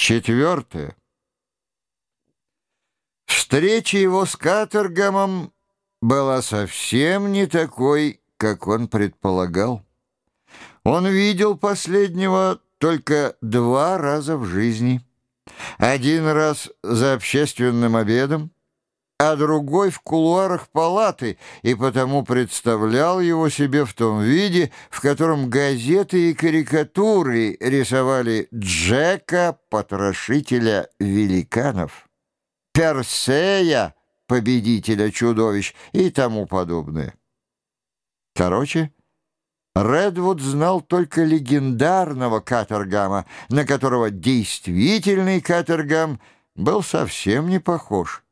Четвертое. Встреча его с Катергамом была совсем не такой, как он предполагал. Он видел последнего только два раза в жизни. Один раз за общественным обедом, а другой в кулуарах палаты, и потому представлял его себе в том виде, в котором газеты и карикатуры рисовали Джека, потрошителя великанов, Персея, победителя чудовищ и тому подобное. Короче, Редвуд знал только легендарного Катергама, на которого действительный Катергам был совсем не похож.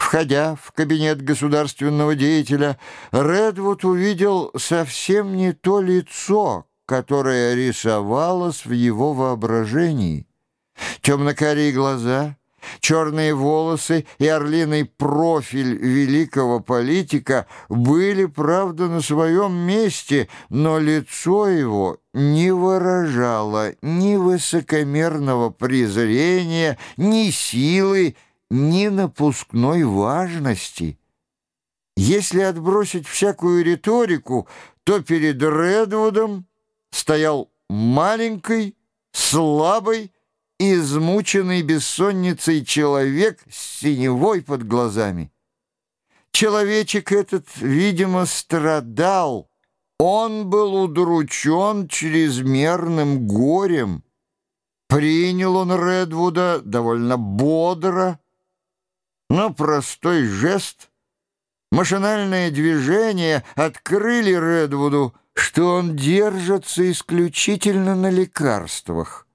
Входя в кабинет государственного деятеля, Редвуд увидел совсем не то лицо, которое рисовалось в его воображении. Темно-карие глаза, черные волосы и орлиный профиль великого политика были, правда, на своем месте, но лицо его не выражало ни высокомерного презрения, ни силы, ни напускной важности. Если отбросить всякую риторику, то перед Редвудом стоял маленький, слабый, измученный бессонницей человек с синевой под глазами. Человечек этот, видимо, страдал. Он был удручен чрезмерным горем. Принял он Редвуда довольно бодро, но простой жест, машинальное движение открыли Редвуду, что он держится исключительно на лекарствах.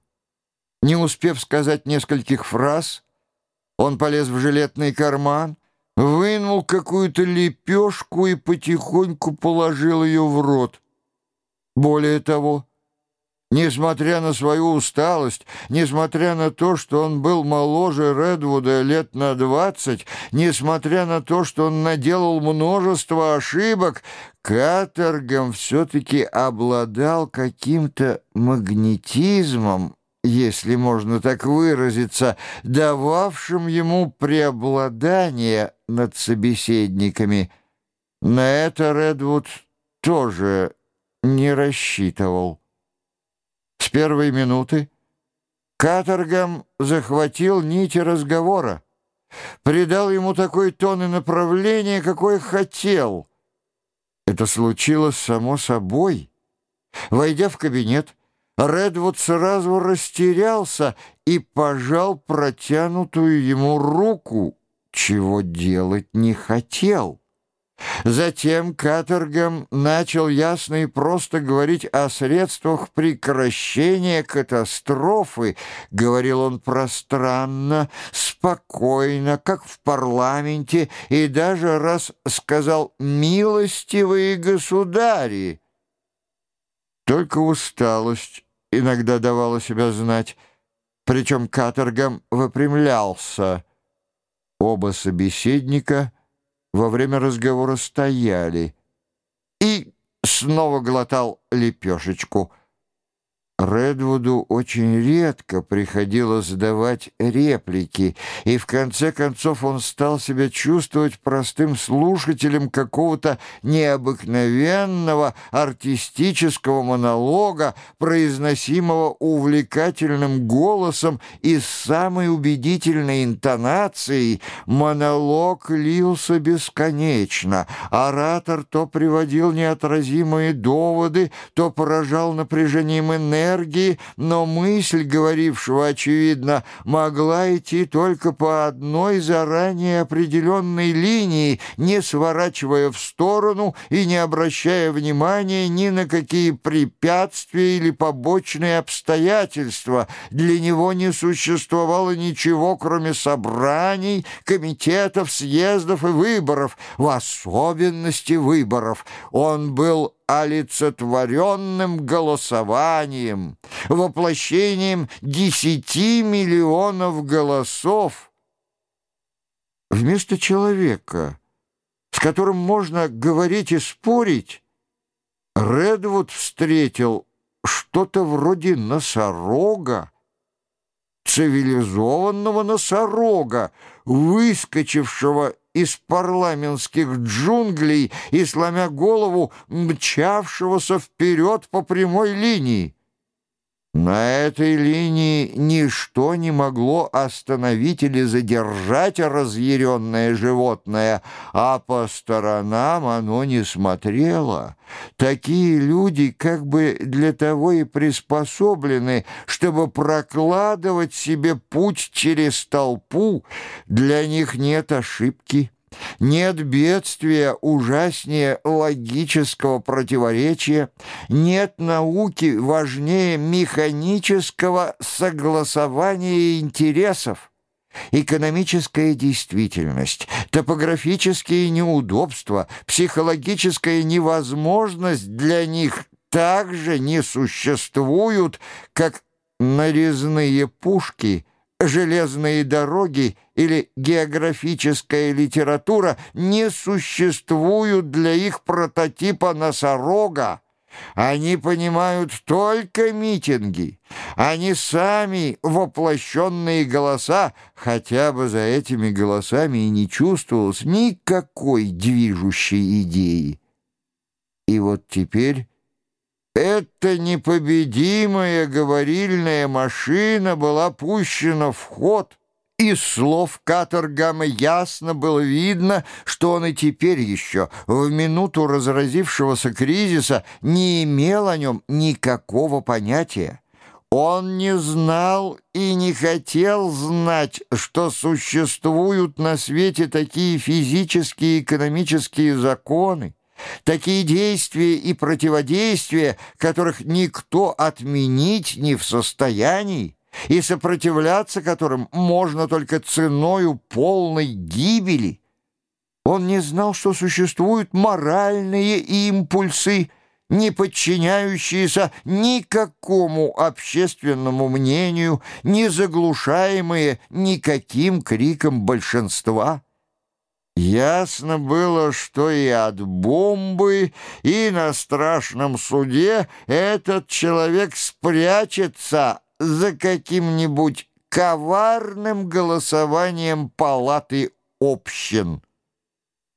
Не успев сказать нескольких фраз, он полез в жилетный карман, вынул какую-то лепешку и потихоньку положил ее в рот. Более того, Несмотря на свою усталость, несмотря на то, что он был моложе Редвуда лет на двадцать, несмотря на то, что он наделал множество ошибок, Катергом все-таки обладал каким-то магнетизмом, если можно так выразиться, дававшим ему преобладание над собеседниками. На это Редвуд тоже не рассчитывал. С первой минуты Каторгам захватил нити разговора, придал ему такой тон и направление, какое хотел. Это случилось само собой. Войдя в кабинет, Редвуд сразу растерялся и пожал протянутую ему руку, чего делать не хотел. Затем Катергам начал ясно и просто говорить о средствах прекращения катастрофы. Говорил он пространно, спокойно, как в парламенте, и даже раз сказал «милостивые государи». Только усталость иногда давала себя знать, причем Катергам выпрямлялся. Оба собеседника — во время разговора стояли, и снова глотал лепешечку — Редвуду очень редко приходилось давать реплики, и в конце концов он стал себя чувствовать простым слушателем какого-то необыкновенного артистического монолога, произносимого увлекательным голосом и с самой убедительной интонацией. Монолог лился бесконечно. Оратор то приводил неотразимые доводы, то поражал напряжением энергии, энергии, но мысль говорившего, очевидно, могла идти только по одной заранее определенной линии, не сворачивая в сторону и не обращая внимания ни на какие препятствия или побочные обстоятельства. Для него не существовало ничего, кроме собраний, комитетов, съездов и выборов, в особенности выборов. Он был олицетворенным голосованием, воплощением десяти миллионов голосов. Вместо человека, с которым можно говорить и спорить, Редвуд встретил что-то вроде носорога, цивилизованного носорога, выскочившего из парламентских джунглей и, сломя голову, мчавшегося вперед по прямой линии. На этой линии ничто не могло остановить или задержать разъяренное животное, а по сторонам оно не смотрело. Такие люди как бы для того и приспособлены, чтобы прокладывать себе путь через толпу. Для них нет ошибки. Нет бедствия ужаснее логического противоречия, нет науки важнее механического согласования интересов. Экономическая действительность, топографические неудобства, психологическая невозможность для них также не существуют, как нарезные пушки – железные дороги или географическая литература не существуют для их прототипа носорога. Они понимают только митинги. Они сами воплощенные голоса, хотя бы за этими голосами и не чувствовалось никакой движущей идеи. И вот теперь эта непобедимая говорильная машина была пущена в ход. Из слов Катергама ясно было видно, что он и теперь еще, в минуту разразившегося кризиса, не имел о нем никакого понятия. Он не знал и не хотел знать, что существуют на свете такие физические и экономические законы, Такие действия и противодействия, которых никто отменить не в состоянии, и сопротивляться которым можно только ценою полной гибели. Он не знал, что существуют моральные импульсы, не подчиняющиеся никакому общественному мнению, не заглушаемые никаким криком большинства. Ясно было, что и от бомбы, и на страшном суде этот человек спрячется за каким-нибудь коварным голосованием палаты общин.